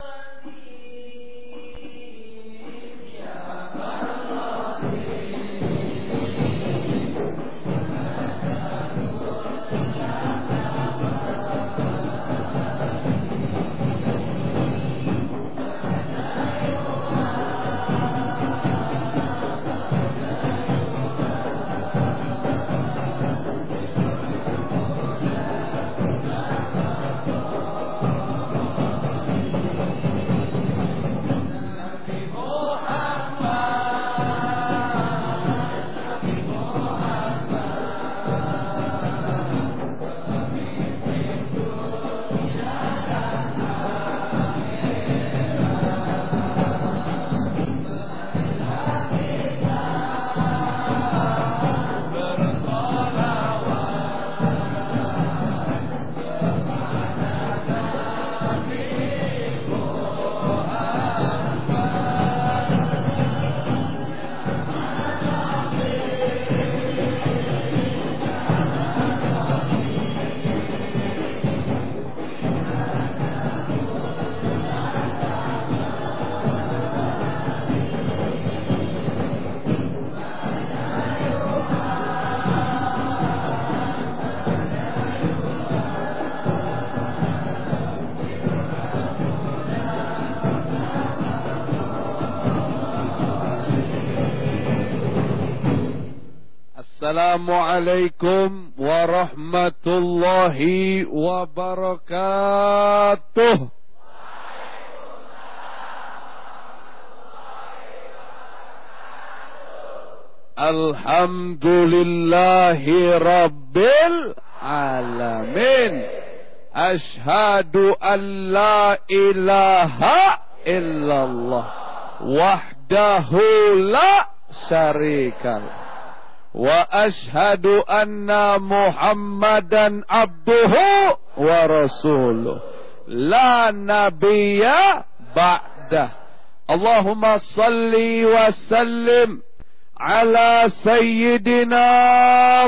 One, two, Assalamualaikum warahmatullahi wabarakatuh. Alhamdulillahi rabbil alamin. Ashhadu an la ilaha illallah wahdahu la syarikalah وأشهد أن محمدا عبده ورسوله. لا نبي بعده. اللهم صل وسلم على سيدنا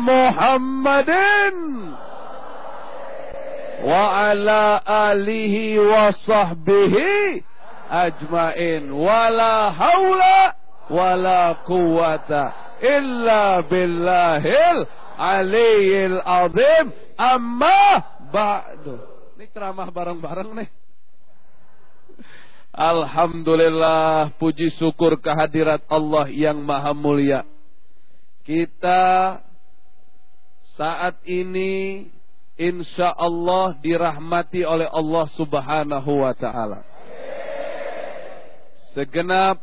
محمد وعلى آله وصحبه أجمعين. ولا حول ولا قوة illa billahil aliyil azim amma ba'du. Ini ceramah bareng-bareng nih. Alhamdulillah puji syukur kehadirat Allah yang maha mulia. Kita saat ini insya Allah dirahmati oleh Allah subhanahu wa ta'ala. Segenap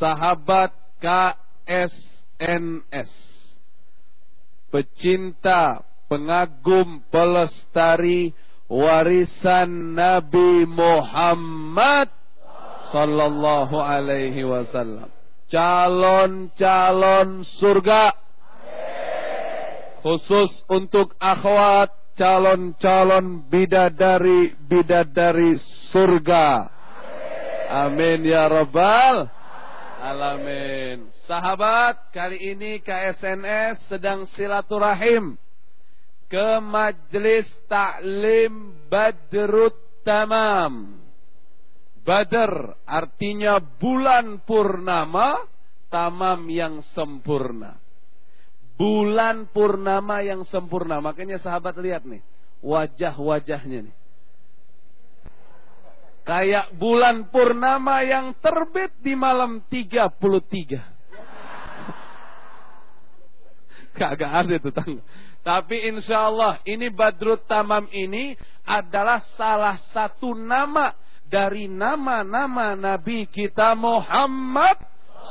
sahabat KS NS Pecinta, pengagum, pelestari warisan Nabi Muhammad Sallallahu alaihi wasallam. Calon-calon surga. Khusus untuk akhwat calon-calon bidadari-bidadari surga. Amin ya rabbal alamin. Sahabat, kali ini KSNS sedang silaturahim ke Majelis Taklim Badrut Tamam. Badr artinya bulan purnama, tamam yang sempurna. Bulan purnama yang sempurna. Makanya sahabat lihat nih, wajah-wajahnya nih. Kayak bulan purnama yang terbit di malam 33. Kagak ada itu tangga. Tapi insya Allah ini Badrut Tamam ini adalah salah satu nama dari nama-nama Nabi kita Muhammad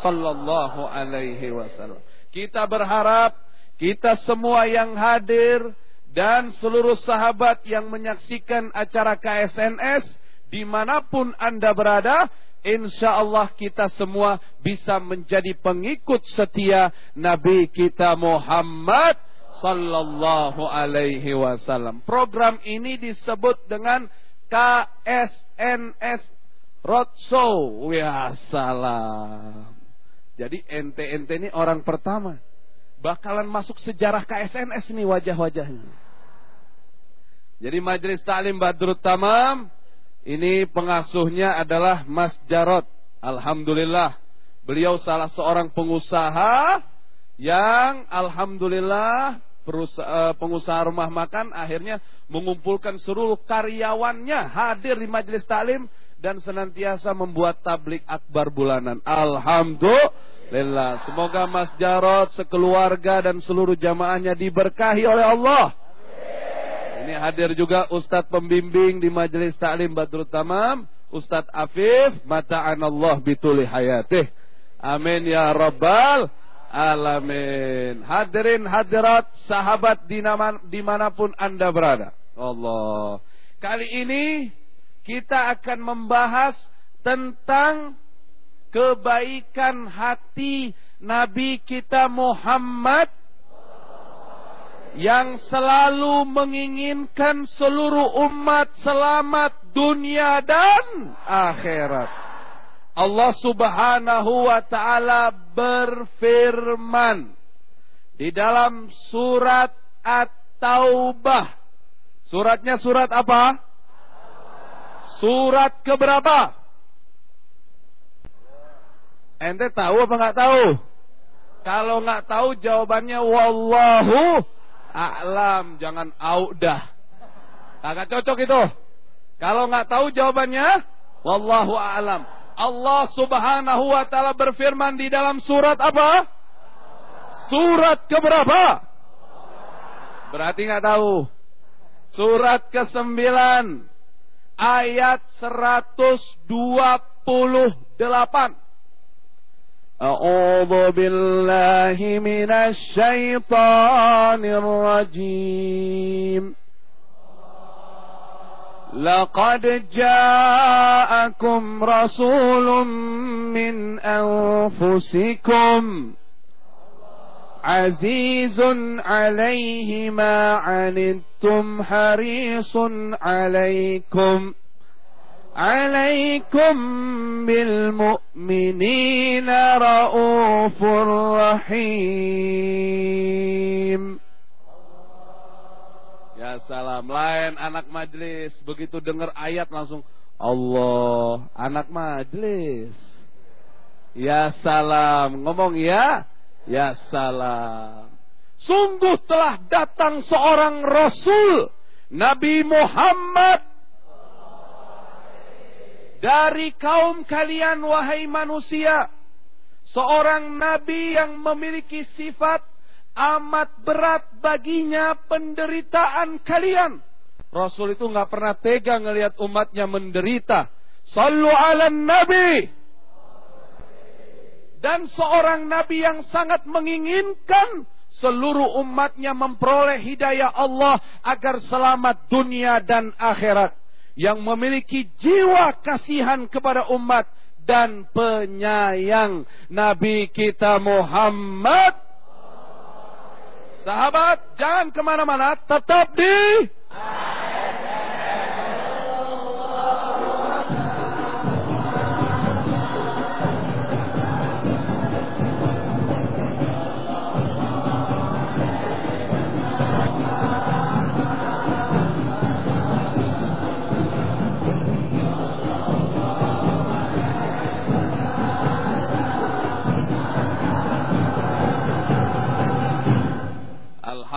Sallallahu Alaihi Wasallam. Kita berharap kita semua yang hadir dan seluruh sahabat yang menyaksikan acara KSNS di mana pun anda berada insya Allah kita semua bisa menjadi pengikut setia Nabi kita Muhammad sallallahu alaihi wasallam. Program ini disebut dengan KSNS Roadshow. Ya salam. Jadi ente-ente ini orang pertama. Bakalan masuk sejarah KSNS nih wajah-wajahnya. Jadi Majelis Taklim Badrut Tamam Ini pengasuhnya adalah Mas Jarot. Alhamdulillah. Beliau salah seorang pengusaha yang alhamdulillah eh, pengusaha rumah makan akhirnya mengumpulkan seluruh karyawannya hadir di majelis taklim dan senantiasa membuat tablik akbar bulanan. Alhamdulillah. Semoga Mas Jarot, sekeluarga dan seluruh jamaahnya diberkahi oleh Allah. Ini hadir juga Ustadz pembimbing di majelis taklim Badrut Tamam, Ustadz Afif, mata'anallah bituli hayatih. Amin ya rabbal alamin. Hadirin hadirat sahabat di mana pun anda berada. Allah. Kali ini kita akan membahas tentang kebaikan hati Nabi kita Muhammad yang selalu menginginkan seluruh umat selamat dunia dan akhirat. Allah Subhanahu wa taala berfirman di dalam surat At-Taubah. Suratnya surat apa? Surat keberapa? Ente tahu apa nggak tahu? Kalau nggak tahu jawabannya wallahu a'lam, jangan audah. Kagak cocok itu. Kalau nggak tahu jawabannya, wallahu a'lam. Allah Subhanahu wa taala berfirman di dalam surat apa? Surat keberapa? Berarti nggak tahu. Surat ke-9 ayat 128. أعوذ بالله من الشيطان الرجيم. لقد جاءكم رسول من أنفسكم عزيز عليه ما عنتم حريص عليكم. عليكم بالمؤمنين رؤوف رحيم Ya salam lain anak majlis begitu dengar ayat langsung Allah anak majlis Ya salam ngomong ya Ya salam Sungguh telah datang seorang Rasul Nabi Muhammad dari kaum kalian wahai manusia seorang nabi yang memiliki sifat amat berat baginya penderitaan kalian. Rasul itu nggak pernah tega ngelihat umatnya menderita. Sallu ala nabi. Dan seorang nabi yang sangat menginginkan seluruh umatnya memperoleh hidayah Allah agar selamat dunia dan akhirat yang memiliki jiwa kasihan kepada umat dan penyayang Nabi kita Muhammad. Sahabat, jangan ke mana-mana, tetap di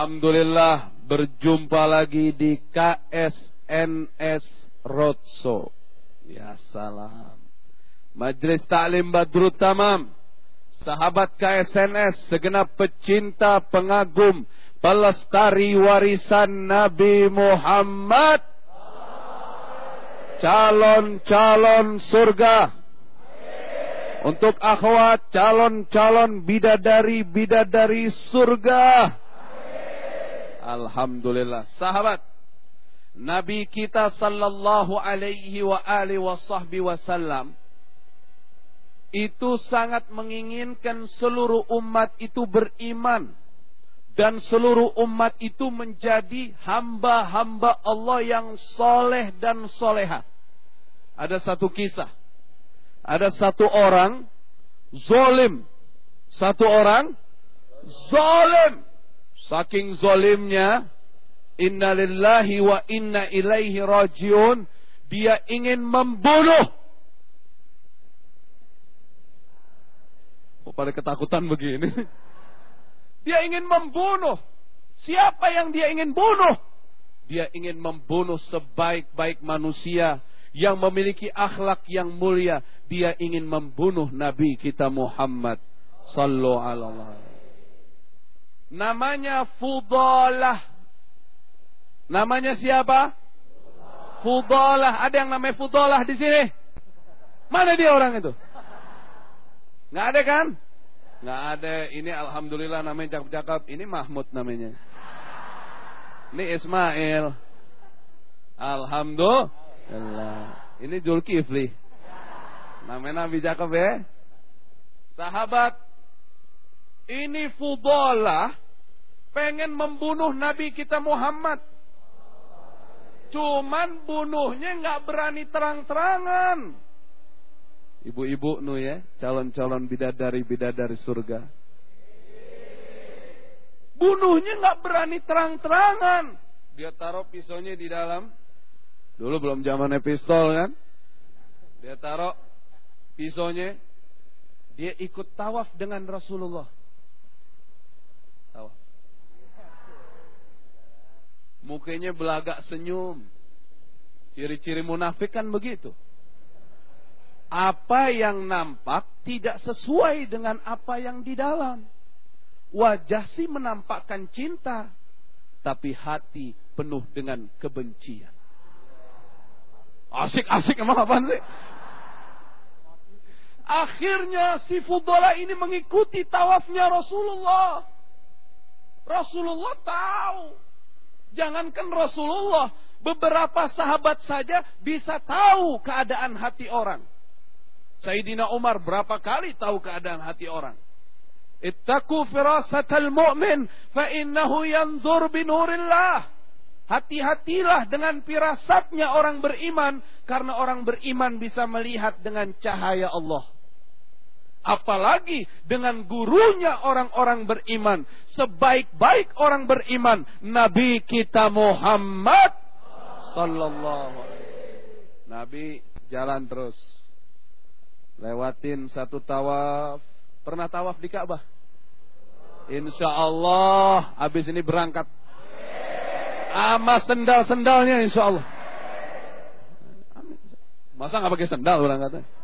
Alhamdulillah berjumpa lagi di KSNS Roadshow. Ya salam. Majlis Taklim Badrut Tamam. Sahabat KSNS, segenap pecinta, pengagum, pelestari warisan Nabi Muhammad. Calon-calon surga. Untuk akhwat calon-calon bidadari-bidadari surga Alhamdulillah. Sahabat, Nabi kita sallallahu alaihi wa alihi wa sahbihi wasallam itu sangat menginginkan seluruh umat itu beriman dan seluruh umat itu menjadi hamba-hamba Allah yang soleh dan soleha. Ada satu kisah. Ada satu orang zolim. Satu orang zolim. Saking zolimnya, inna lillahi wa inna ilaihi rajiun. Dia ingin membunuh. Kok pada ketakutan begini? Dia ingin membunuh. Siapa yang dia ingin bunuh? Dia ingin membunuh sebaik-baik manusia yang memiliki akhlak yang mulia. Dia ingin membunuh Nabi kita Muhammad sallallahu alaihi Namanya Fudalah. Namanya siapa? Fudalah. Ada yang namanya Fudalah di sini? Mana dia orang itu? Nggak ada kan? Nggak ada. Ini alhamdulillah namanya cakep-cakep. Ini Mahmud namanya. Ini Ismail. Alhamdulillah. Ini Julkifli. Namanya Nabi cakep ya. Sahabat. Ini Fudalah pengen membunuh Nabi kita Muhammad. Cuman bunuhnya nggak berani terang-terangan. Ibu-ibu nu ya, calon-calon bidadari-bidadari surga. Bunuhnya nggak berani terang-terangan. Dia taruh pisaunya di dalam. Dulu belum zamannya pistol kan. Dia taruh pisaunya. Dia ikut tawaf dengan Rasulullah. Tawaf. Mukanya belagak senyum. Ciri-ciri munafik kan begitu apa yang nampak tidak sesuai dengan apa yang di dalam. Wajah sih menampakkan cinta, tapi hati penuh dengan kebencian. Asik-asik emang apa sih? Akhirnya si Fudola ini mengikuti tawafnya Rasulullah. Rasulullah tahu. Jangankan Rasulullah, beberapa sahabat saja bisa tahu keadaan hati orang. Sayyidina Umar berapa kali tahu keadaan hati orang. Ittaku firasatal mu'min fa innahu yanzur binurillah. Hati-hatilah dengan firasatnya orang beriman karena orang beriman bisa melihat dengan cahaya Allah. Apalagi dengan gurunya orang-orang beriman, sebaik-baik orang beriman, Nabi kita Muhammad sallallahu alaihi Nabi jalan terus lewatin satu tawaf. Pernah tawaf di Ka'bah? Insya Allah habis ini berangkat. Ama sendal-sendalnya insya Allah. Masa nggak pakai sendal berangkatnya?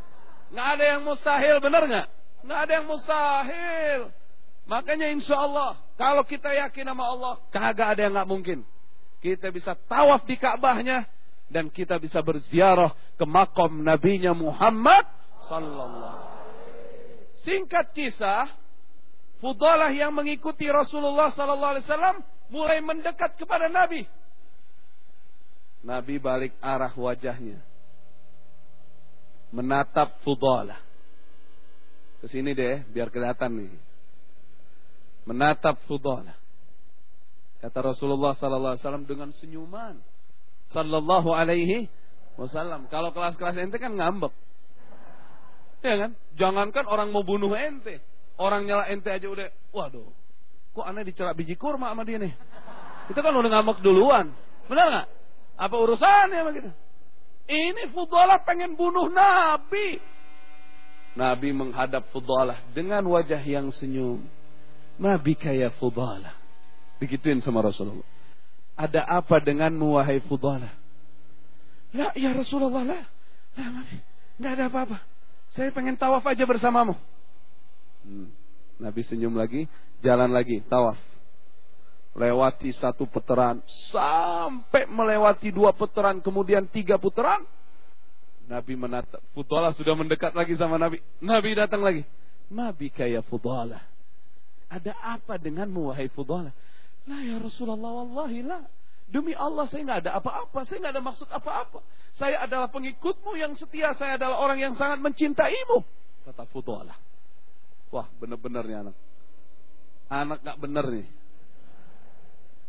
Nggak ada yang mustahil, benar nggak? Nggak ada yang mustahil. Makanya insya Allah, kalau kita yakin sama Allah, kagak ada yang nggak mungkin. Kita bisa tawaf di Ka'bahnya dan kita bisa berziarah ke makom nabinya Muhammad sallallahu Singkat kisah, Fudalah yang mengikuti Rasulullah sallallahu alaihi wasallam mulai mendekat kepada Nabi. Nabi balik arah wajahnya. Menatap Fudalah. Ke sini deh, biar kelihatan nih. Menatap Fudalah. Kata Rasulullah sallallahu alaihi wasallam dengan senyuman. Sallallahu alaihi wasallam. Kalau kelas-kelas ente kan ngambek. Ya kan? Jangankan orang mau bunuh ente. Orang nyala ente aja udah, waduh. Kok aneh dicelak biji kurma sama dia nih? Kita kan udah ngamuk duluan. Benar nggak? Apa urusannya sama kita? Ini Fudalah pengen bunuh Nabi. Nabi menghadap Fudalah dengan wajah yang senyum. Nabi kayak Fudalah. Begituin sama Rasulullah. Ada apa denganmu wahai Fudalah? Ya, ya Rasulullah lah. Nah, Nabi, nggak ada apa-apa. Saya pengen tawaf aja bersamamu. Hmm. Nabi senyum lagi, jalan lagi, tawaf. Lewati satu putaran, sampai melewati dua putaran, kemudian tiga putaran. Nabi menatap, Fudalah sudah mendekat lagi sama Nabi. Nabi datang lagi. Nabi kayak Fudalah. Ada apa denganmu wahai Fudalah? Lah ya Rasulullah wallahi lah. Demi Allah saya nggak ada apa-apa, saya nggak ada maksud apa-apa. Saya adalah pengikutmu yang setia. Saya adalah orang yang sangat mencintaimu. Kata Fudalah. Wah benar-benar nih anak. Anak gak benar nih.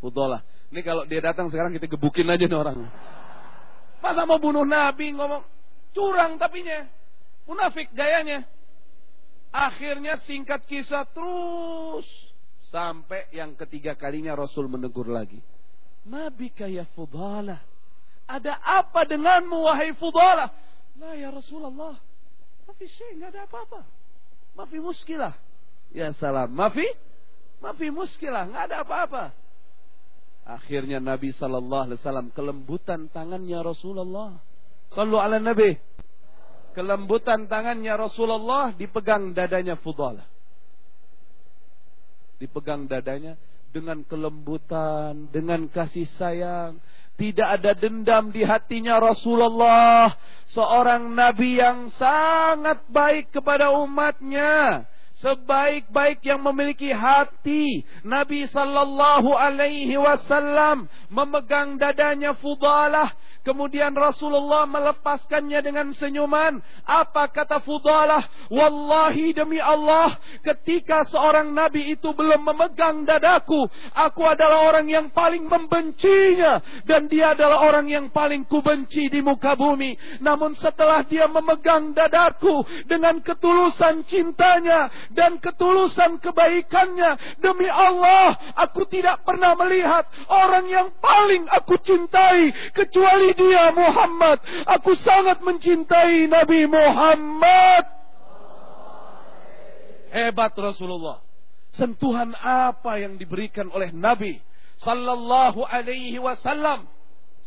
Fudalah. Ini kalau dia datang sekarang kita gebukin aja nih orang. Masa mau bunuh Nabi ngomong. Curang tapinya. Munafik gayanya. Akhirnya singkat kisah terus. Sampai yang ketiga kalinya Rasul menegur lagi. Nabi kayak Fudalah Ada apa denganmu wahai Fudalah? Lah ya Rasulullah. Mafi syekh, nggak ada apa-apa. Mafi muskilah. Ya salam. Mafi? Mafi muskilah, nggak ada apa-apa. Akhirnya Nabi Sallallahu Alaihi Wasallam kelembutan tangannya Rasulullah. Sallu ala Nabi. Kelembutan tangannya Rasulullah dipegang dadanya Fudalah. Dipegang dadanya dengan kelembutan, dengan kasih sayang. Tidak ada dendam di hatinya Rasulullah. Seorang Nabi yang sangat baik kepada umatnya sebaik-baik yang memiliki hati Nabi sallallahu alaihi wasallam memegang dadanya Fudalah Kemudian Rasulullah melepaskannya dengan senyuman. Apa kata Fudalah? Wallahi demi Allah, ketika seorang nabi itu belum memegang dadaku, aku adalah orang yang paling membencinya dan dia adalah orang yang paling kubenci di muka bumi. Namun setelah dia memegang dadaku dengan ketulusan cintanya dan ketulusan kebaikannya, demi Allah, aku tidak pernah melihat orang yang paling aku cintai kecuali dia Muhammad. Aku sangat mencintai Nabi Muhammad. Hebat Rasulullah. Sentuhan apa yang diberikan oleh Nabi sallallahu alaihi wasallam?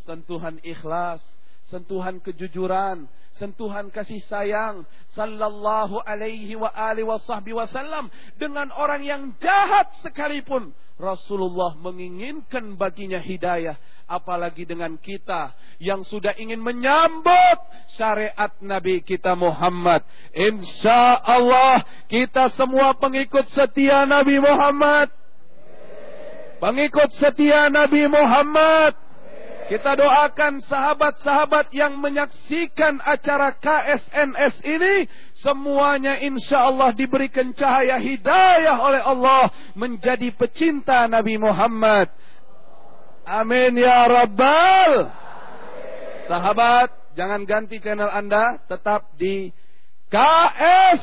Sentuhan ikhlas, sentuhan kejujuran, sentuhan kasih sayang sallallahu alaihi wa alihi wasallam dengan orang yang jahat sekalipun Rasulullah menginginkan baginya hidayah. Apalagi dengan kita yang sudah ingin menyambut syariat Nabi kita Muhammad. Insya Allah kita semua pengikut setia Nabi Muhammad. Pengikut setia Nabi Muhammad. Kita doakan sahabat-sahabat yang menyaksikan acara KSNS ini Semuanya insya Allah diberikan cahaya hidayah oleh Allah menjadi pecinta Nabi Muhammad. Amin ya Rabbal. Sahabat, jangan ganti channel Anda, tetap di KS.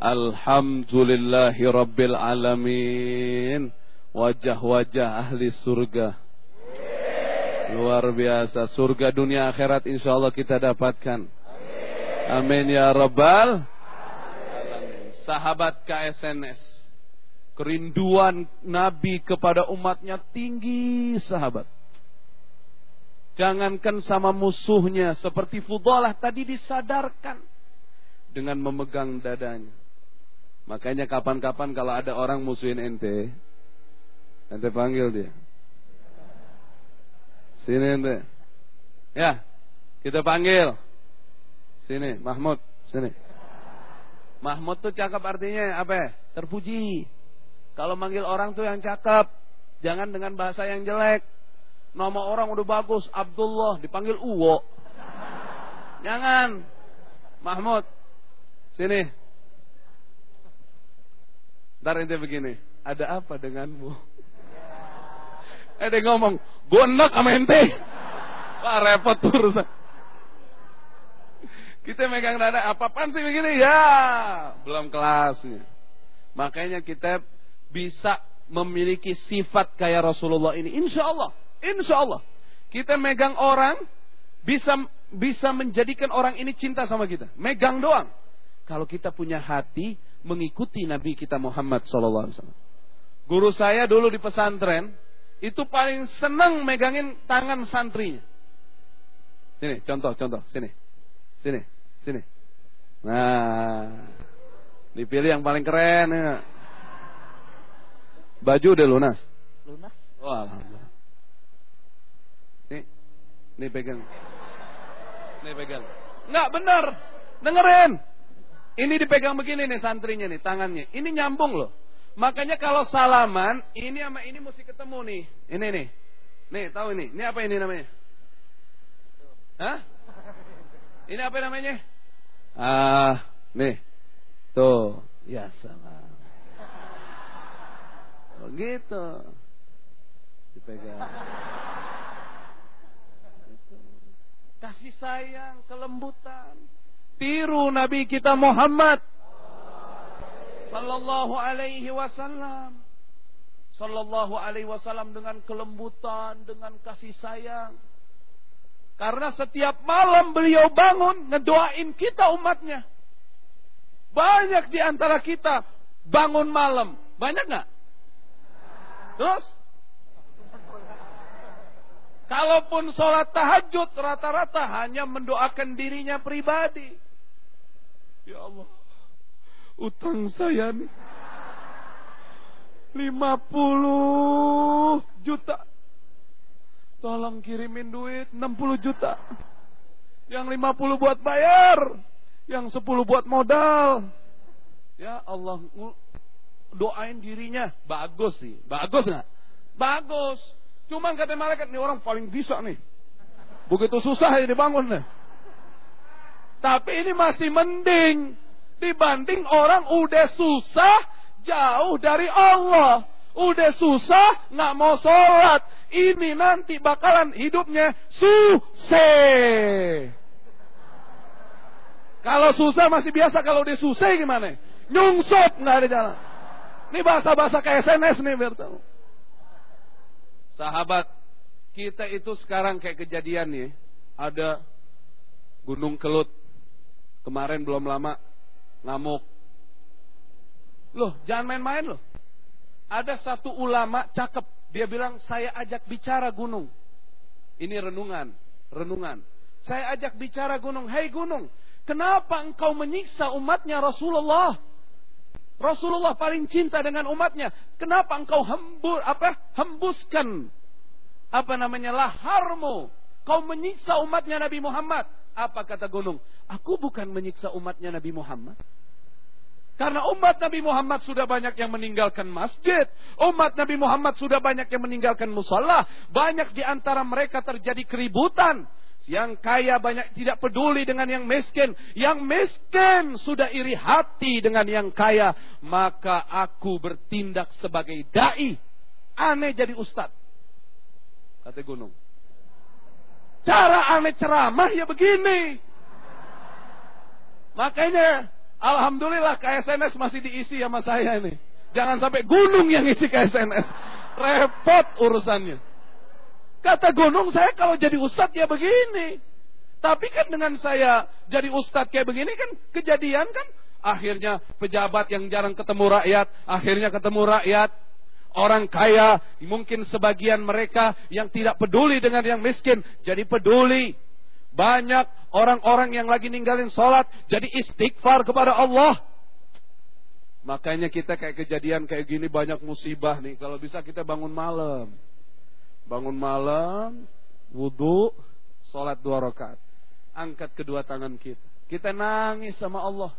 Alhamdulillahi Rabbil Alamin. Wajah-wajah ahli surga. Luar biasa. Surga dunia akhirat insya Allah kita dapatkan. Amin ya Rabbal Sahabat KSNS Kerinduan Nabi kepada umatnya tinggi sahabat. Jangankan sama musuhnya Seperti Fudalah tadi disadarkan Dengan memegang dadanya Makanya kapan-kapan kalau ada orang musuhin ente, ente panggil dia. Sini ente. Ya, kita panggil. Sini, Mahmud, sini. Mahmud tuh cakep artinya apa? Terpuji. Kalau manggil orang tuh yang cakep, jangan dengan bahasa yang jelek. Nama orang udah bagus, Abdullah, dipanggil Uwo. Jangan. Mahmud, sini. Ntar ente begini, ada apa denganmu? Ada ngomong, gue enak sama ente. Wah repot urusan. Kita megang dada, apa-apaan sih begini? Ya, belum kelasnya. Makanya kita bisa memiliki sifat kayak Rasulullah ini. Insya Allah, insya Allah. Kita megang orang, bisa bisa menjadikan orang ini cinta sama kita. Megang doang. Kalau kita punya hati, mengikuti Nabi kita Muhammad SAW. Guru saya dulu di pesantren itu paling senang megangin tangan santrinya. Sini, contoh, contoh, sini, sini, sini. Nah, dipilih yang paling keren. Ya. Baju udah lunas. Lunas. Oh, alhamdulillah. Nih, nih pegang. Nih pegang. Enggak benar. Dengerin. Ini dipegang begini nih santrinya nih, tangannya. Ini nyambung loh. Makanya kalau salaman, ini sama ini mesti ketemu nih. Ini nih. Nih, tahu ini. Ini apa ini namanya? Hah? Ini apa namanya? Ah, Nih. Tuh. Ya salam. Oh gitu. Dipegang. Kasih sayang, kelembutan. Tiru Nabi kita Muhammad. Sallallahu alaihi wasallam. Sallallahu alaihi wasallam dengan kelembutan, dengan kasih sayang. Karena setiap malam beliau bangun ngedoain kita umatnya. Banyak di antara kita bangun malam. Banyak nggak? Terus? Kalaupun sholat tahajud rata-rata hanya mendoakan dirinya pribadi. Ya Allah, utang saya nih 50 juta. Tolong kirimin duit 60 juta. Yang 50 buat bayar. Yang 10 buat modal. Ya Allah. Doain dirinya. Bagus sih. Bagus nggak? Bagus. Cuman kata malaikat, ini orang paling bisa nih. Begitu susah ya dibangun nih. Tapi ini masih mending. Dibanding orang udah susah jauh dari Allah. Udah susah, nggak mau sholat. Ini nanti bakalan hidupnya susah. Kalau susah masih biasa, kalau udah susah gimana? Nyungsop nggak ada jalan. Ini bahasa-bahasa kayak SNS nih biar tahu. Sahabat, kita itu sekarang kayak kejadian nih. Ada Gunung Kelut. Kemarin belum lama ngamuk. Loh, jangan main-main loh. Ada satu ulama cakep, dia bilang saya ajak bicara gunung. Ini renungan, renungan. Saya ajak bicara gunung, "Hei gunung, kenapa engkau menyiksa umatnya Rasulullah?" Rasulullah paling cinta dengan umatnya. Kenapa engkau hembur apa? Hembuskan apa namanya laharmu. Kau menyiksa umatnya Nabi Muhammad. Apa kata gunung? Aku bukan menyiksa umatnya Nabi Muhammad. Karena umat Nabi Muhammad sudah banyak yang meninggalkan masjid. Umat Nabi Muhammad sudah banyak yang meninggalkan musallah. Banyak di antara mereka terjadi keributan. Yang kaya banyak tidak peduli dengan yang miskin. Yang miskin sudah iri hati dengan yang kaya. Maka aku bertindak sebagai da'i. Aneh jadi ustad. Kata gunung. Cara aneh ceramah ya begini. Makanya Alhamdulillah KSNS masih diisi sama saya ini. Jangan sampai gunung yang isi KSNS. Repot urusannya. Kata gunung saya kalau jadi ustadz ya begini. Tapi kan dengan saya jadi ustadz kayak begini kan kejadian kan. Akhirnya pejabat yang jarang ketemu rakyat. Akhirnya ketemu rakyat. Orang kaya mungkin sebagian mereka yang tidak peduli dengan yang miskin. Jadi peduli. Banyak orang-orang yang lagi ninggalin sholat jadi istighfar kepada Allah. Makanya kita kayak kejadian kayak gini banyak musibah nih. Kalau bisa kita bangun malam. Bangun malam, wudhu, sholat dua rakaat. Angkat kedua tangan kita. Kita nangis sama Allah.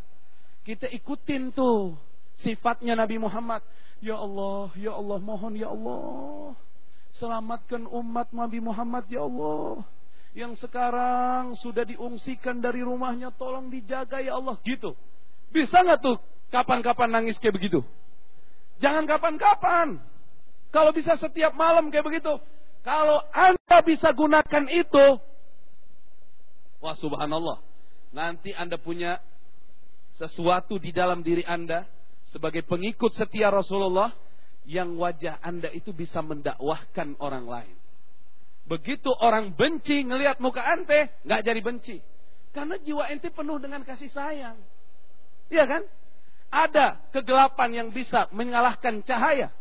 Kita ikutin tuh sifatnya Nabi Muhammad. Ya Allah, ya Allah, mohon ya Allah. Selamatkan umat Nabi Muhammad ya Allah yang sekarang sudah diungsikan dari rumahnya tolong dijaga ya Allah gitu. Bisa nggak tuh kapan-kapan nangis kayak begitu? Jangan kapan-kapan. Kalau bisa setiap malam kayak begitu. Kalau Anda bisa gunakan itu, wah subhanallah. Nanti Anda punya sesuatu di dalam diri Anda sebagai pengikut setia Rasulullah yang wajah Anda itu bisa mendakwahkan orang lain. Begitu orang benci ngelihat muka ente, nggak jadi benci. Karena jiwa ente penuh dengan kasih sayang. Iya kan? Ada kegelapan yang bisa mengalahkan cahaya.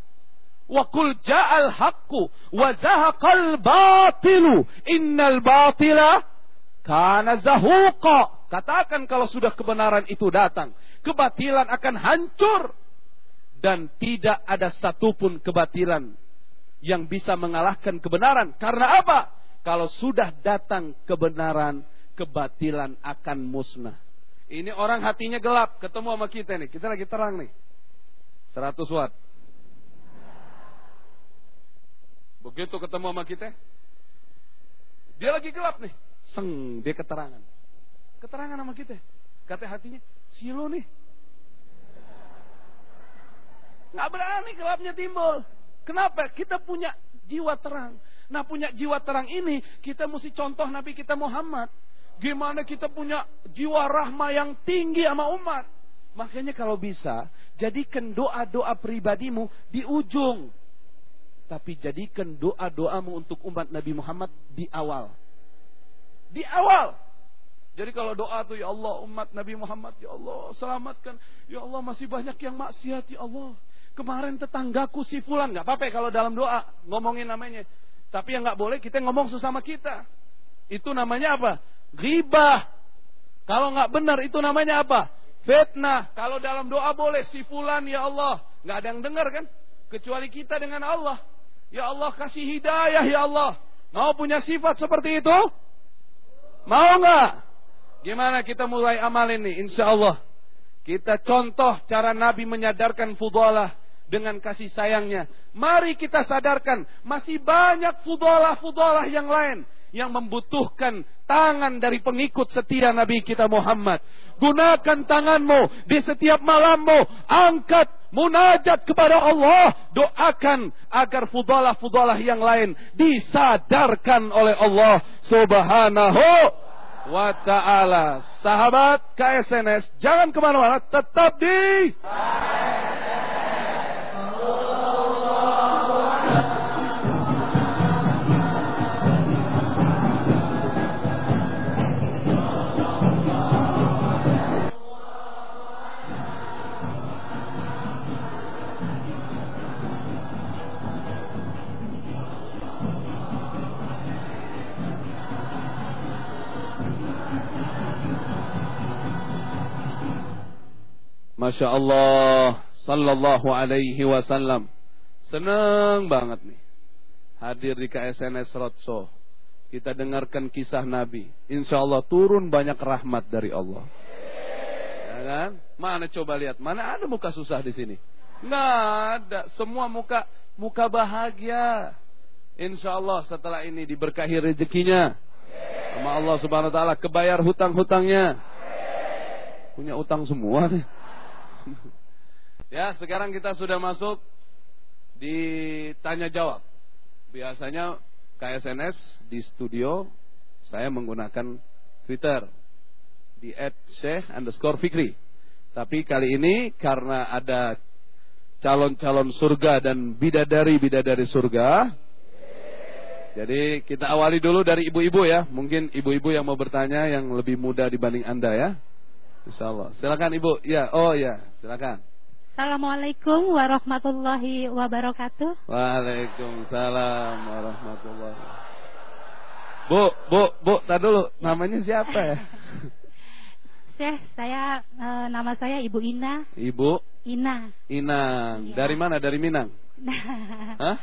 Wa kul ja'al haqqu wa zahaqal batilu innal batila kana zahuqa. Katakan kalau sudah kebenaran itu datang, kebatilan akan hancur dan tidak ada satupun kebatilan yang bisa mengalahkan kebenaran. Karena apa? Kalau sudah datang kebenaran, kebatilan akan musnah. Ini orang hatinya gelap, ketemu sama kita nih. Kita lagi terang nih. 100 watt. Begitu ketemu sama kita, dia lagi gelap nih. Seng, dia keterangan. Keterangan sama kita. Kata hatinya, Silu nih. Nggak berani gelapnya timbul. Kenapa? Kita punya jiwa terang. Nah punya jiwa terang ini kita mesti contoh Nabi kita Muhammad. Gimana kita punya jiwa rahma yang tinggi sama umat. Makanya kalau bisa, jadikan doa-doa pribadimu di ujung. Tapi jadikan doa-doamu untuk umat Nabi Muhammad di awal. Di awal. Jadi kalau doa tuh ya Allah umat Nabi Muhammad ya Allah selamatkan. Ya Allah masih banyak yang maksiat ya Allah. Kemarin tetanggaku si fulan nggak apa-apa kalau dalam doa ngomongin namanya. Tapi yang nggak boleh kita ngomong sesama kita. Itu namanya apa? Ghibah. Kalau nggak benar itu namanya apa? Fitnah. Kalau dalam doa boleh si fulan ya Allah. Nggak ada yang dengar kan? Kecuali kita dengan Allah. Ya Allah kasih hidayah ya Allah. Mau punya sifat seperti itu? Mau nggak? Gimana kita mulai amal ini? Insya Allah. Kita contoh cara Nabi menyadarkan fudalah dengan kasih sayangnya. Mari kita sadarkan, masih banyak fudalah-fudalah yang lain yang membutuhkan tangan dari pengikut setia Nabi kita Muhammad. Gunakan tanganmu di setiap malammu, angkat munajat kepada Allah, doakan agar fudalah-fudalah yang lain disadarkan oleh Allah Subhanahu wa ta'ala. Sahabat KSNS, jangan ke mana-mana, tetap di... Masya Allah Sallallahu alaihi wasallam. Senang banget nih Hadir di KSNS Roadshow. Kita dengarkan kisah Nabi. Insya Allah turun banyak rahmat dari Allah. Ya kan? Mana coba lihat? Mana ada muka susah di sini? Nggak ada. Semua muka muka bahagia. Insya Allah setelah ini diberkahi rezekinya. Sama Allah subhanahu wa ta'ala Kebayar hutang-hutangnya. Punya utang semua nih ya, sekarang kita sudah masuk di tanya jawab. Biasanya KSNS di studio saya menggunakan Twitter di @syekh underscore Fikri. Tapi kali ini karena ada calon-calon surga dan bidadari-bidadari surga. Jadi kita awali dulu dari ibu-ibu ya. Mungkin ibu-ibu yang mau bertanya yang lebih muda dibanding Anda ya. Insya Allah. Silakan Ibu. Ya, oh ya, silakan. Assalamualaikum warahmatullahi wabarakatuh. Waalaikumsalam warahmatullahi. Bu, Bu, Bu, tak dulu. Namanya siapa ya? Syekh, saya e, nama saya Ibu Ina. Ibu Ina. Inang. Ya. Dari mana? Dari Minang? Hah?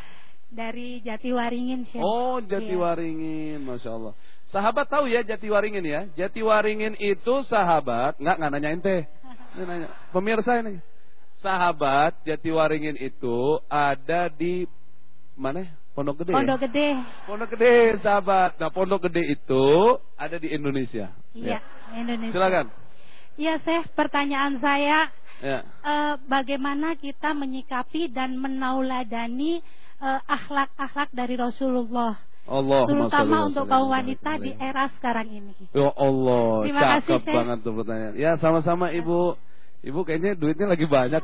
Dari Jatiwaringin, Syekh. Oh, Jatiwaringin, ya. Masya Allah. Sahabat tahu ya Jatiwaringin ya. Jatiwaringin itu sahabat, nggak nggak nanya ente. Ini nanya. Pemirsa ini. Sahabat Jatiwaringin itu ada di mana? Pondok Gede. Pondok Gede. Pondok Gede, sahabat. Nah, Pondok Gede itu ada di Indonesia. Iya, ya. Indonesia. Silakan. Iya, saya pertanyaan saya ya. eh, bagaimana kita menyikapi dan menauladani eh, akhlak-akhlak dari Rasulullah Allah terutama untuk kaum wanita di era sekarang ini. Ya Allah, Terima cakep kasih, banget tuh pertanyaan. Ya sama-sama Ibu. Ibu kayaknya duitnya lagi banyak.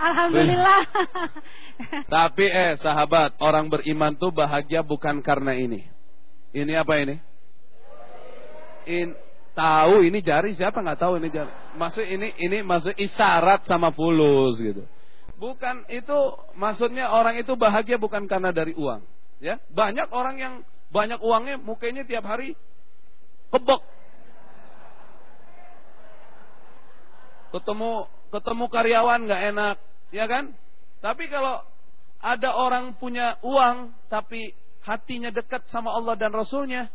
Alhamdulillah. Tapi eh sahabat, orang beriman tuh bahagia bukan karena ini. Ini apa ini? In, tahu ini jari siapa nggak tahu ini jari. Maksud ini ini maksud isyarat sama fulus gitu. Bukan itu maksudnya orang itu bahagia bukan karena dari uang. Ya, banyak orang yang banyak uangnya mukanya tiap hari kebok. Ketemu ketemu karyawan nggak enak, ya kan? Tapi kalau ada orang punya uang tapi hatinya dekat sama Allah dan Rasulnya,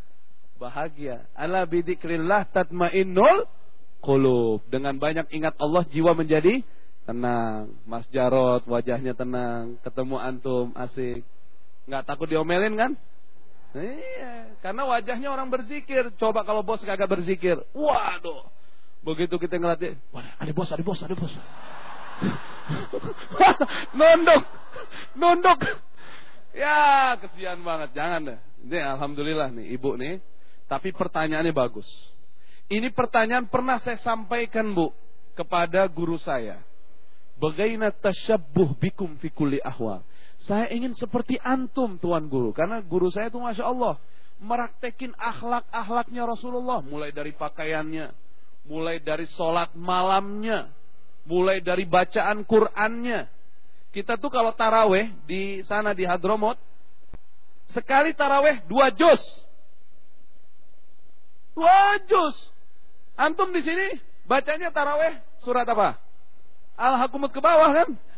bahagia. Ala bidikrillah tatmainnul qulub. Dengan banyak ingat Allah jiwa menjadi tenang. Mas Jarot wajahnya tenang, ketemu antum asik. Nggak takut diomelin kan? Iya, karena wajahnya orang berzikir. Coba kalau bos kagak berzikir, waduh, Begitu kita ngeliat dia, ada bos, ada bos, ada bos. nunduk, nunduk. Ya, kesian banget. Jangan deh. Ini alhamdulillah nih ibu nih. Tapi pertanyaannya bagus. Ini pertanyaan pernah saya sampaikan bu kepada guru saya. Bagaimana tasyabbuh bikum fi kulli ahwal. Saya ingin seperti antum tuan guru. Karena guru saya itu Masya Allah. Meraktekin akhlak-akhlaknya Rasulullah. Mulai dari pakaiannya. Mulai dari sholat malamnya. Mulai dari bacaan Qur'annya. Kita tuh kalau taraweh di sana di Hadromot. Sekali taraweh dua juz. Dua juz. Antum di sini bacanya taraweh surat apa? Al-Hakumut ke bawah kan?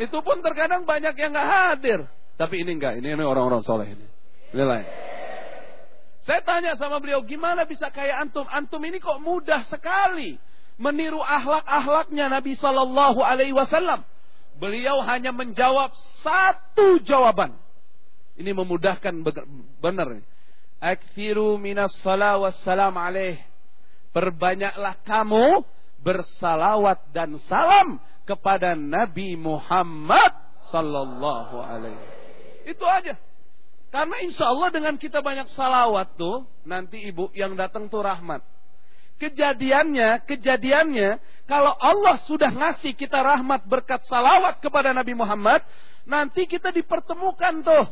Itu pun terkadang banyak yang nggak hadir. Tapi ini enggak, ini, orang-orang soleh ini. Ini lain. Saya tanya sama beliau, gimana bisa kayak antum? Antum ini kok mudah sekali meniru ahlak-ahlaknya Nabi Sallallahu Alaihi Wasallam. Beliau hanya menjawab satu jawaban. Ini memudahkan benar. Akthiru minas salah wassalam alaih. Perbanyaklah kamu bersalawat dan salam kepada Nabi Muhammad sallallahu alaihi. Itu aja. Karena insya Allah dengan kita banyak salawat tuh, nanti ibu yang datang tuh rahmat. Kejadiannya, kejadiannya, kalau Allah sudah ngasih kita rahmat berkat salawat kepada Nabi Muhammad, nanti kita dipertemukan tuh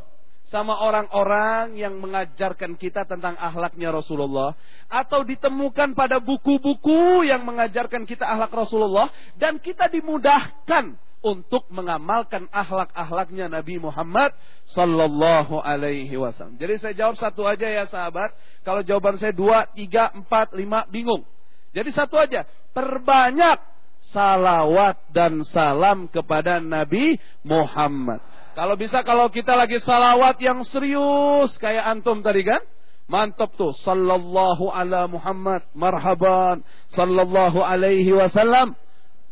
sama orang-orang yang mengajarkan kita tentang akhlaknya Rasulullah atau ditemukan pada buku-buku yang mengajarkan kita akhlak Rasulullah dan kita dimudahkan untuk mengamalkan akhlak-akhlaknya Nabi Muhammad sallallahu alaihi wasallam. Jadi saya jawab satu aja ya sahabat. Kalau jawaban saya dua, tiga, empat, lima, bingung. Jadi satu aja. Perbanyak salawat dan salam kepada Nabi Muhammad. Kalau bisa kalau kita lagi salawat yang serius kayak antum tadi kan? Mantap tuh. Sallallahu ala Muhammad. Marhaban. Sallallahu alaihi wasallam.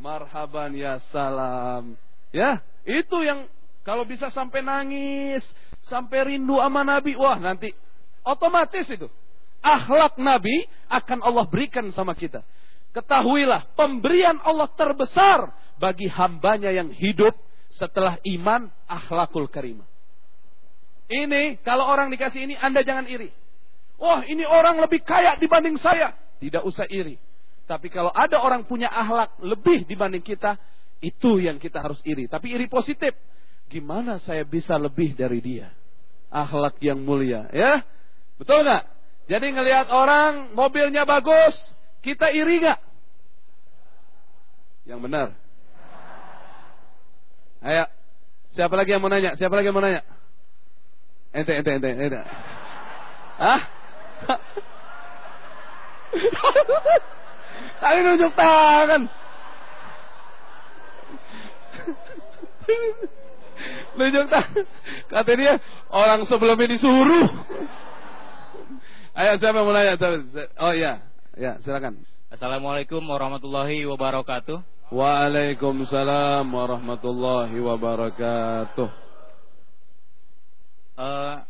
Marhaban ya salam. Ya, itu yang kalau bisa sampai nangis, sampai rindu sama Nabi, wah nanti otomatis itu. Akhlak Nabi akan Allah berikan sama kita. Ketahuilah, pemberian Allah terbesar bagi hambanya yang hidup setelah iman akhlakul karimah. Ini kalau orang dikasih ini Anda jangan iri. Wah, ini orang lebih kaya dibanding saya. Tidak usah iri. Tapi kalau ada orang punya akhlak lebih dibanding kita, itu yang kita harus iri. Tapi iri positif. Gimana saya bisa lebih dari dia? Akhlak yang mulia, ya? Betul nggak? Jadi ngelihat orang mobilnya bagus, kita iri nggak? Yang benar. Ayo. Siapa lagi yang mau nanya? Siapa lagi yang mau nanya? Ente, ente, ente, ente. Hah? Tadi nunjuk tangan. nunjuk tangan. Kata dia, orang sebelumnya disuruh. Ayo, siapa yang mau nanya? Oh iya, ya silakan. Assalamualaikum warahmatullahi wabarakatuh. Waalaikumsalam warahmatullahi wabarakatuh. Uh,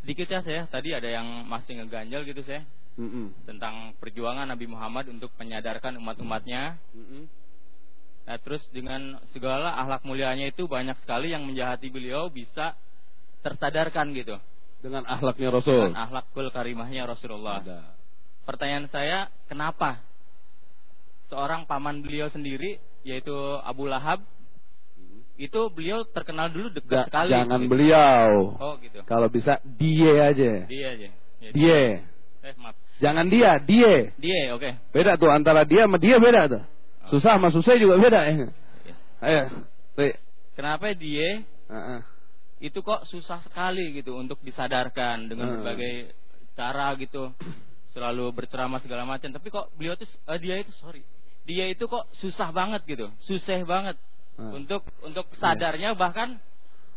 sedikit ya saya, tadi ada yang masih ngeganjal gitu saya mm -mm. tentang perjuangan Nabi Muhammad untuk menyadarkan umat-umatnya. Mm -mm. Nah terus dengan segala akhlak mulianya itu banyak sekali yang menjahati beliau bisa tersadarkan gitu. Dengan akhlaknya Rasul. Dengan akhlakul karimahnya Rasulullah. Ada. Pertanyaan saya, kenapa seorang paman beliau sendiri yaitu Abu Lahab itu beliau terkenal dulu dekat ja, sekali. Jangan gitu. beliau. Oh gitu. Kalau bisa dia aja. Dia aja. Ya, dia. Eh maaf. Jangan dia, dia. Dia, oke. Okay. Beda tuh antara dia sama dia beda tuh. Oh. Susah sama susah juga beda ya. Ayo. Tuh. Kenapa dia? Uh -uh. Itu kok susah sekali gitu untuk disadarkan dengan uh. berbagai cara gitu. Selalu berceramah segala macam, tapi kok beliau tuh uh, dia itu sorry dia itu kok susah banget gitu, susah banget hmm. untuk untuk sadarnya bahkan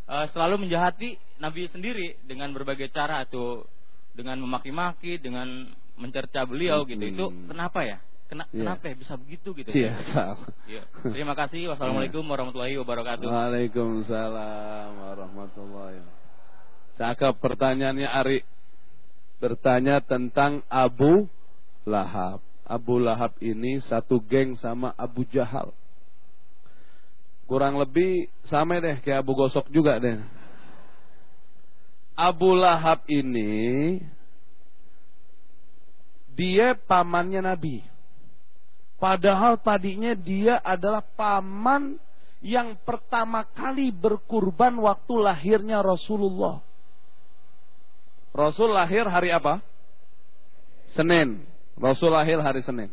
uh, selalu menjahati Nabi sendiri dengan berbagai cara tuh, dengan memaki-maki, dengan mencerca beliau hmm. gitu. Itu kenapa ya? Kena, yeah. Kenapa ya bisa begitu gitu? Iya. Yeah, Terima kasih. Wassalamualaikum warahmatullahi wabarakatuh. Waalaikumsalam warahmatullahi wabarakatuh. Cakep pertanyaannya Ari bertanya tentang Abu Lahab. Abu Lahab ini satu geng sama Abu Jahal. Kurang lebih sama deh kayak Abu Gosok juga deh. Abu Lahab ini dia pamannya Nabi. Padahal tadinya dia adalah paman yang pertama kali berkurban waktu lahirnya Rasulullah. Rasul lahir hari apa? Senin. Rasul lahir hari Senin.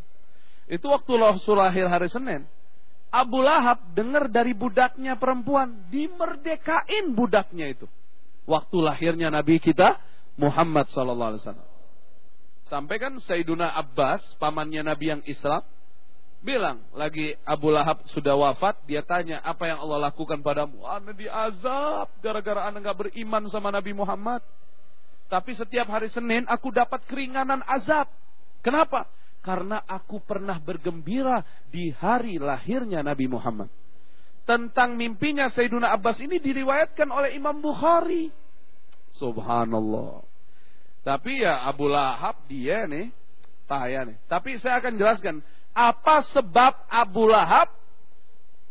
Itu waktu Rasul lahir hari Senin. Abu Lahab dengar dari budaknya perempuan. Dimerdekain budaknya itu. Waktu lahirnya Nabi kita Muhammad Sallallahu Alaihi Wasallam. Sampai kan Sayyiduna Abbas, pamannya Nabi yang Islam, bilang lagi Abu Lahab sudah wafat, dia tanya apa yang Allah lakukan padamu? Anda diazab gara-gara anda nggak beriman sama Nabi Muhammad. Tapi setiap hari Senin aku dapat keringanan azab. Kenapa? Karena aku pernah bergembira di hari lahirnya Nabi Muhammad. Tentang mimpinya Sayyiduna Abbas ini diriwayatkan oleh Imam Bukhari. Subhanallah. Tapi ya Abu Lahab dia nih, payah nih. Tapi saya akan jelaskan apa sebab Abu Lahab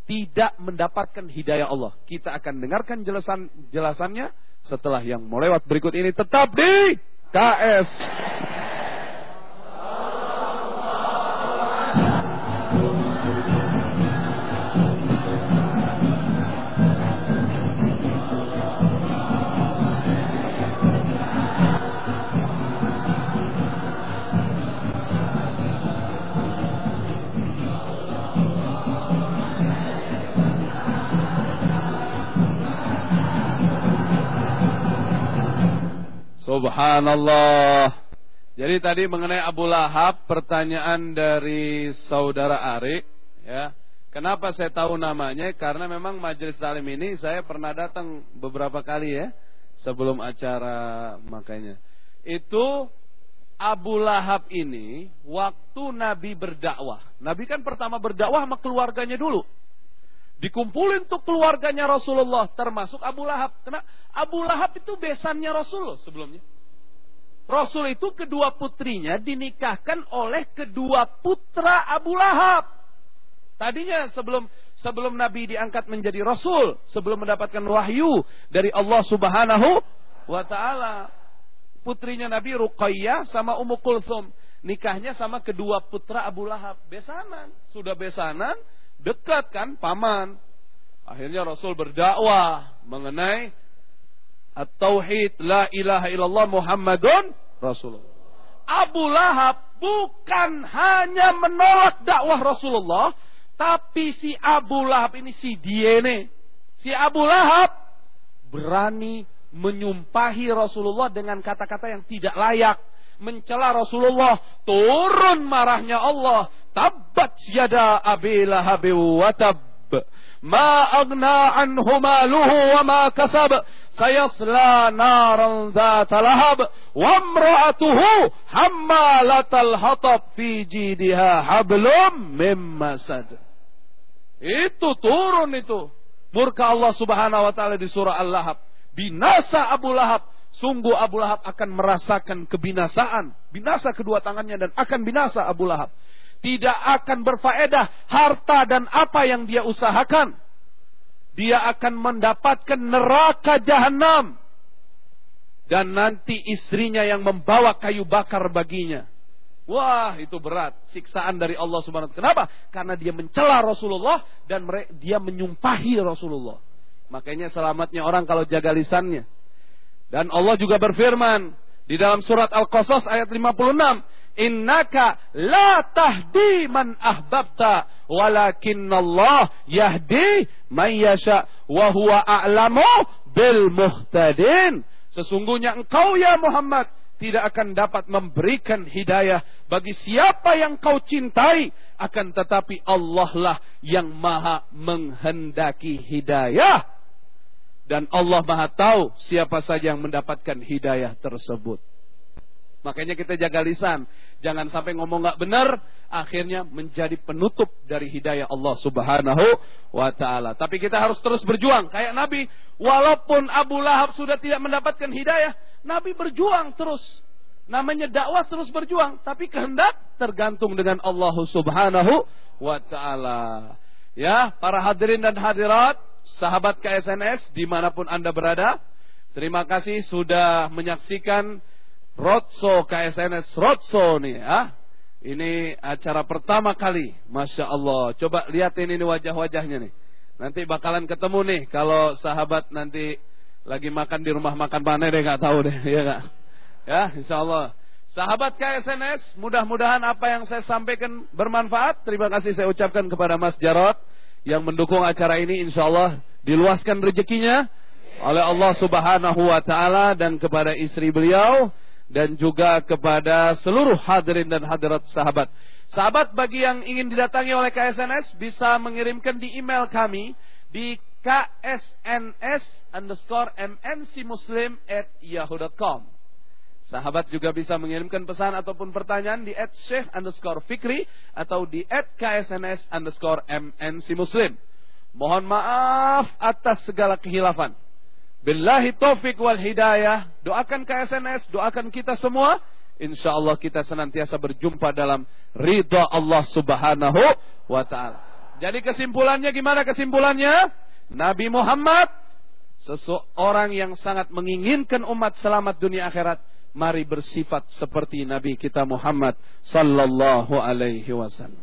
tidak mendapatkan hidayah Allah. Kita akan dengarkan jelasan jelasannya setelah yang mau lewat berikut ini tetap di KS. Subhanallah. Jadi tadi mengenai Abu Lahab, pertanyaan dari saudara Ari, ya. Kenapa saya tahu namanya? Karena memang majelis talim ini saya pernah datang beberapa kali ya sebelum acara makanya. Itu Abu Lahab ini waktu Nabi berdakwah. Nabi kan pertama berdakwah sama keluarganya dulu. Dikumpulin tuh keluarganya Rasulullah termasuk Abu Lahab. Karena Abu Lahab itu besannya Rasul sebelumnya. Rasul itu kedua putrinya dinikahkan oleh kedua putra Abu Lahab. Tadinya sebelum sebelum Nabi diangkat menjadi Rasul, sebelum mendapatkan wahyu dari Allah Subhanahu wa taala, putrinya Nabi Ruqayyah sama Ummu Kulthum, nikahnya sama kedua putra Abu Lahab. Besanan, sudah besanan, dekat kan paman. Akhirnya Rasul berdakwah mengenai At-Tauhid La ilaha illallah Muhammadun Rasulullah. Abu Lahab bukan hanya menolak dakwah Rasulullah, tapi si Abu Lahab ini si dia nih. Si Abu Lahab berani menyumpahi Rasulullah dengan kata-kata yang tidak layak. Mencela Rasulullah. Turun marahnya Allah. Tabbat yada abi lahabi wa tab. Anhu maluhu wa ma kasab sayasla naran dzata lahab wa imra'atuhu hammalatal hatab fi jidha hablum mim masad. Itu turun itu. Murka Allah Subhanahu wa taala di surah Al-Lahab. Binasa Abu Lahab. Sungguh Abu Lahab akan merasakan kebinasaan. Binasa kedua tangannya dan akan binasa Abu Lahab. Tidak akan berfaedah harta dan apa yang dia usahakan dia akan mendapatkan neraka jahanam. Dan nanti istrinya yang membawa kayu bakar baginya. Wah, itu berat. Siksaan dari Allah Subhanahu Kenapa? Karena dia mencela Rasulullah dan dia menyumpahi Rasulullah. Makanya selamatnya orang kalau jaga lisannya. Dan Allah juga berfirman di dalam surat Al-Qasas ayat 56, innaka la tahdi man ahbabta Allah yahdi man yasha wa huwa a'lamu bil muhtadin. Sesungguhnya engkau ya Muhammad tidak akan dapat memberikan hidayah bagi siapa yang kau cintai. Akan tetapi Allah lah yang maha menghendaki hidayah. Dan Allah maha tahu siapa saja yang mendapatkan hidayah tersebut Makanya kita jaga lisan. Jangan sampai ngomong nggak benar, akhirnya menjadi penutup dari hidayah Allah Subhanahu wa taala. Tapi kita harus terus berjuang kayak Nabi. Walaupun Abu Lahab sudah tidak mendapatkan hidayah, Nabi berjuang terus. Namanya dakwah terus berjuang, tapi kehendak tergantung dengan Allah Subhanahu wa taala. Ya, para hadirin dan hadirat, sahabat KSNS di mana pun Anda berada, terima kasih sudah menyaksikan Rotso KSNS Rotso nih ya. Ini acara pertama kali, Masya Allah. Coba lihatin ini wajah-wajahnya nih. Nanti bakalan ketemu nih kalau sahabat nanti lagi makan di rumah makan mana deh nggak tahu deh, ya nggak? Ya, insya Allah. Sahabat KSNS, mudah-mudahan apa yang saya sampaikan bermanfaat. Terima kasih saya ucapkan kepada Mas Jarot yang mendukung acara ini. Insya Allah diluaskan rezekinya oleh Allah Subhanahu Wa Taala dan kepada istri beliau dan juga kepada seluruh hadirin dan hadirat sahabat. Sahabat bagi yang ingin didatangi oleh KSNS bisa mengirimkan di email kami di ksns underscore mncmuslim at yahoo.com. Sahabat juga bisa mengirimkan pesan ataupun pertanyaan di at syekh underscore fikri atau di at ksns underscore mnc muslim. Mohon maaf atas segala kehilafan. Billahi taufik wal hidayah. Doakan KSNS, doakan kita semua. Insya Allah kita senantiasa berjumpa dalam ridha Allah subhanahu wa ta'ala. Jadi kesimpulannya gimana kesimpulannya? Nabi Muhammad seseorang yang sangat menginginkan umat selamat dunia akhirat mari bersifat seperti Nabi kita Muhammad sallallahu alaihi wasallam.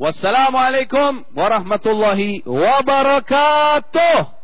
Wassalamualaikum warahmatullahi wabarakatuh.